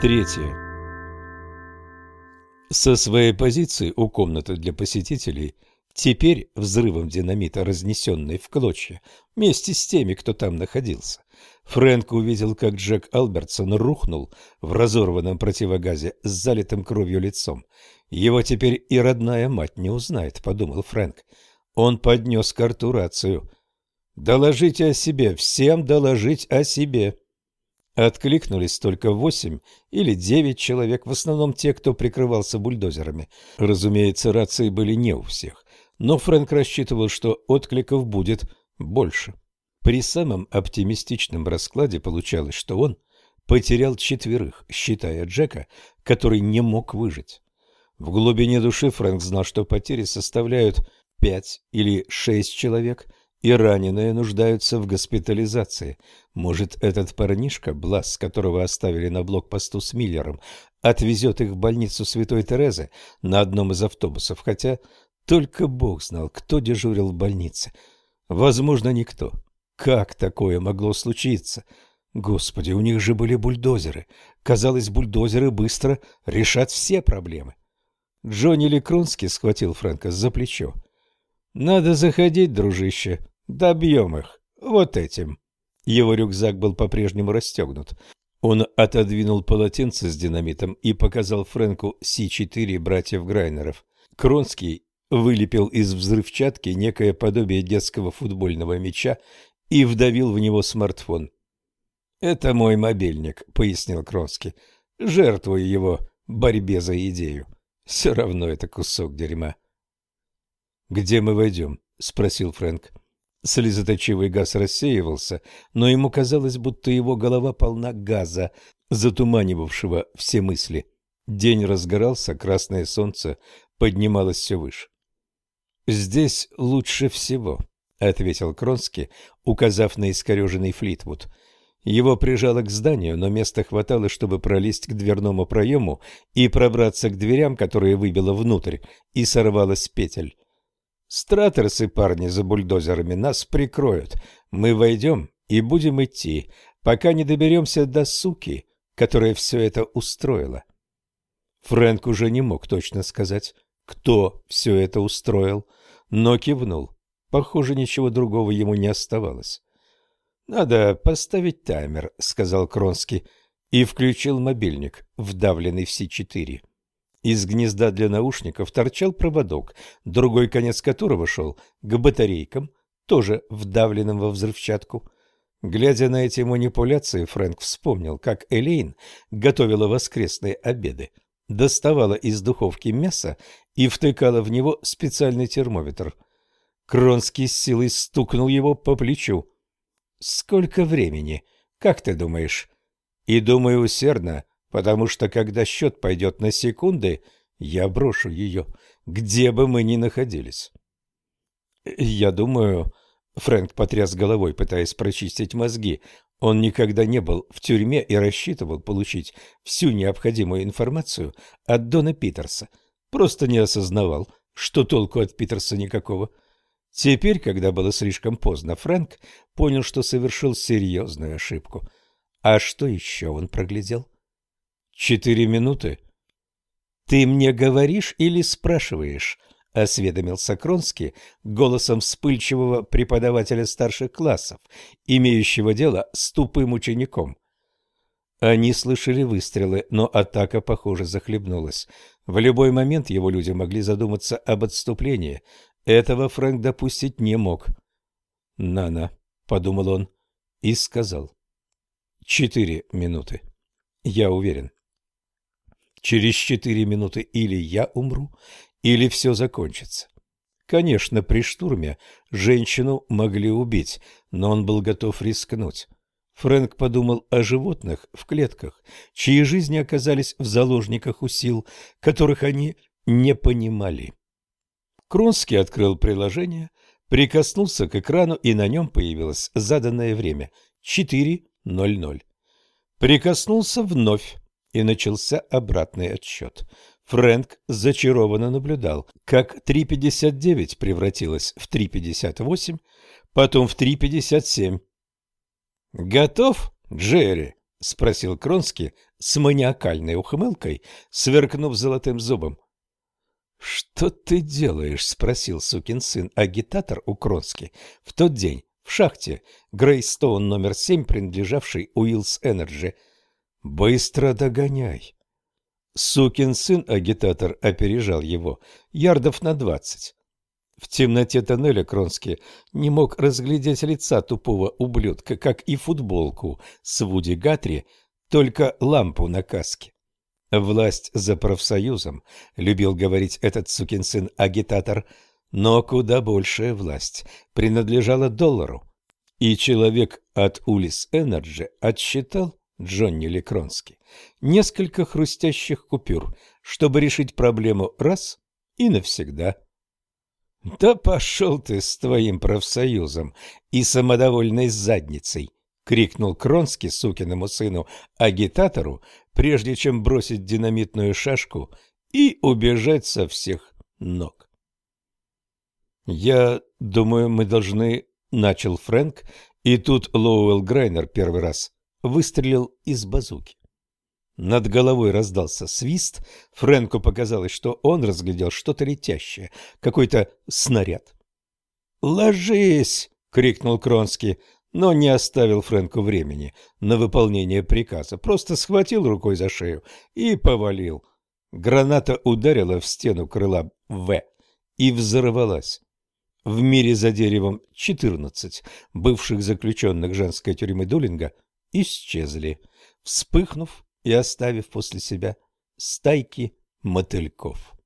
Третье. Со своей позиции у комнаты для посетителей, теперь взрывом динамита, разнесенной в клочья, вместе с теми, кто там находился, Фрэнк увидел, как Джек Албертсон рухнул в разорванном противогазе с залитым кровью лицом. «Его теперь и родная мать не узнает», — подумал Фрэнк. Он поднес к рту рацию. «Доложите о себе, всем доложить о себе». Откликнулись только восемь или девять человек, в основном те, кто прикрывался бульдозерами. Разумеется, рации были не у всех, но Фрэнк рассчитывал, что откликов будет больше. При самом оптимистичном раскладе получалось, что он потерял четверых, считая Джека, который не мог выжить. В глубине души Фрэнк знал, что потери составляют пять или шесть человек, и раненые нуждаются в госпитализации. Может, этот парнишка, Блас, которого оставили на блокпосту с Миллером, отвезет их в больницу Святой Терезы на одном из автобусов, хотя только Бог знал, кто дежурил в больнице. Возможно, никто. Как такое могло случиться? Господи, у них же были бульдозеры. Казалось, бульдозеры быстро решат все проблемы. Джонни Лекрунский схватил Фрэнка за плечо. «Надо заходить, дружище. Добьем их. Вот этим». Его рюкзак был по-прежнему расстегнут. Он отодвинул полотенце с динамитом и показал Фрэнку Си-4 братьев Грайнеров. Кронский вылепил из взрывчатки некое подобие детского футбольного мяча и вдавил в него смартфон. «Это мой мобильник», — пояснил Кронский. «Жертвую его борьбе за идею. Все равно это кусок дерьма». «Где мы войдем?» — спросил Фрэнк. Слезоточивый газ рассеивался, но ему казалось, будто его голова полна газа, затуманивавшего все мысли. День разгорался, красное солнце поднималось все выше. «Здесь лучше всего», — ответил Кронски, указав на искореженный Флитвуд. Его прижало к зданию, но места хватало, чтобы пролезть к дверному проему и пробраться к дверям, которые выбило внутрь, и сорвалась петель. Стратерсы, парни, за бульдозерами нас прикроют. Мы войдем и будем идти, пока не доберемся до суки, которая все это устроила. Фрэнк уже не мог точно сказать, кто все это устроил, но кивнул. Похоже, ничего другого ему не оставалось. «Надо поставить таймер», — сказал Кронский, и включил мобильник, вдавленный в Си-4. Из гнезда для наушников торчал проводок, другой конец которого шел к батарейкам, тоже вдавленным во взрывчатку. Глядя на эти манипуляции, Фрэнк вспомнил, как Элейн готовила воскресные обеды, доставала из духовки мясо и втыкала в него специальный термометр. Кронский с силой стукнул его по плечу. «Сколько времени? Как ты думаешь?» «И думаю усердно, потому что когда счет пойдет на секунды, я брошу ее, где бы мы ни находились. Я думаю... Фрэнк потряс головой, пытаясь прочистить мозги. Он никогда не был в тюрьме и рассчитывал получить всю необходимую информацию от Дона Питерса. Просто не осознавал, что толку от Питерса никакого. Теперь, когда было слишком поздно, Фрэнк понял, что совершил серьезную ошибку. А что еще он проглядел? — Четыре минуты. Ты мне говоришь или спрашиваешь? осведомился Кронский голосом вспыльчивого преподавателя старших классов, имеющего дело с тупым учеником. Они слышали выстрелы, но атака, похоже, захлебнулась. В любой момент его люди могли задуматься об отступлении. Этого Фрэнк допустить не мог. «Нана», — подумал он и сказал. «Четыре минуты. Я уверен». Через четыре минуты или я умру, или все закончится. Конечно, при штурме женщину могли убить, но он был готов рискнуть. Фрэнк подумал о животных в клетках, чьи жизни оказались в заложниках у сил, которых они не понимали. Кронский открыл приложение, прикоснулся к экрану, и на нем появилось заданное время — 4.00. Прикоснулся вновь и начался обратный отсчет. Фрэнк зачарованно наблюдал, как 3.59 превратилась в 3.58, потом в 3.57. «Готов, Джерри?» — спросил Кронский с маниакальной ухмылкой, сверкнув золотым зубом. «Что ты делаешь?» — спросил сукин сын агитатор у Кронски в тот день в шахте Грейстоун номер семь, принадлежавшей Уиллс Энерджи. «Быстро догоняй!» Сукин сын агитатор опережал его ярдов на двадцать. В темноте тоннеля Кронский не мог разглядеть лица тупого ублюдка, как и футболку с Вуди Гатри, только лампу на каске. Власть за профсоюзом, любил говорить этот сукин сын агитатор, но куда большая власть принадлежала доллару. И человек от Уиллс Энерджи отсчитал Джонни Лекронски несколько хрустящих купюр, чтобы решить проблему раз и навсегда. «Да пошел ты с твоим профсоюзом и самодовольной задницей!» — крикнул Кронский сукиному сыну агитатору, прежде чем бросить динамитную шашку и убежать со всех ног. «Я думаю, мы должны...» — начал Фрэнк, и тут Лоуэлл Грайнер первый раз выстрелил из базуки. Над головой раздался свист. Фрэнку показалось, что он разглядел что-то летящее, какой-то снаряд. «Ложись!» — крикнул Кронский, но не оставил Фрэнку времени на выполнение приказа. Просто схватил рукой за шею и повалил. Граната ударила в стену крыла «В» и взорвалась. В мире за деревом 14 бывших заключенных женской тюрьмы Дулинга исчезли, вспыхнув и оставив после себя стайки мотыльков.